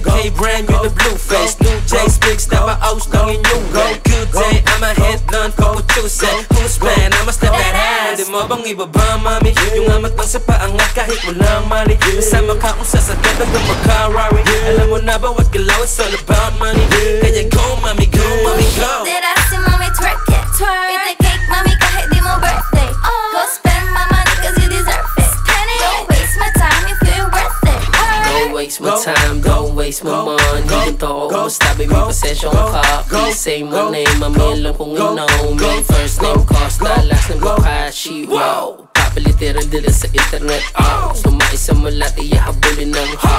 Go K brand new the blue face. New J sticks, never my O's long you go. Good day, I'm a head none for what you say. Who's playing? I'ma step that high. Di mo bang mami? Yung amat ng sa paangat kahit walang mali. Kasama ka kung sasakit hanggang magkarari. Alam mo na ba what galaw, it's all about money. Kaya waste my time, don't waste my money. Ganito ako kumusta baby, pasensya ka Please say my name, mami alam kong ino Me first name Costa, last name Bokashi Wow, papaliteran dila sa internet oh. Sumaisa mo lahat, iyahabulin ng house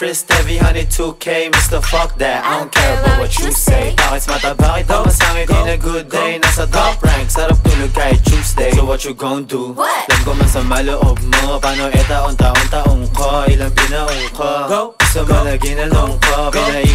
wrist heavy, honey 2K Mr. Fuck that, I don't care about what you say. Bakit mata, bakit ako masangit in a good day Nasa top rank, sarap tulog kahit Tuesday So what you gon' do? What? Alam ko masama loob mo Paano etaon taon-taong ko Ilang binaong ko Go. Mo na ginanong ko Pinaikot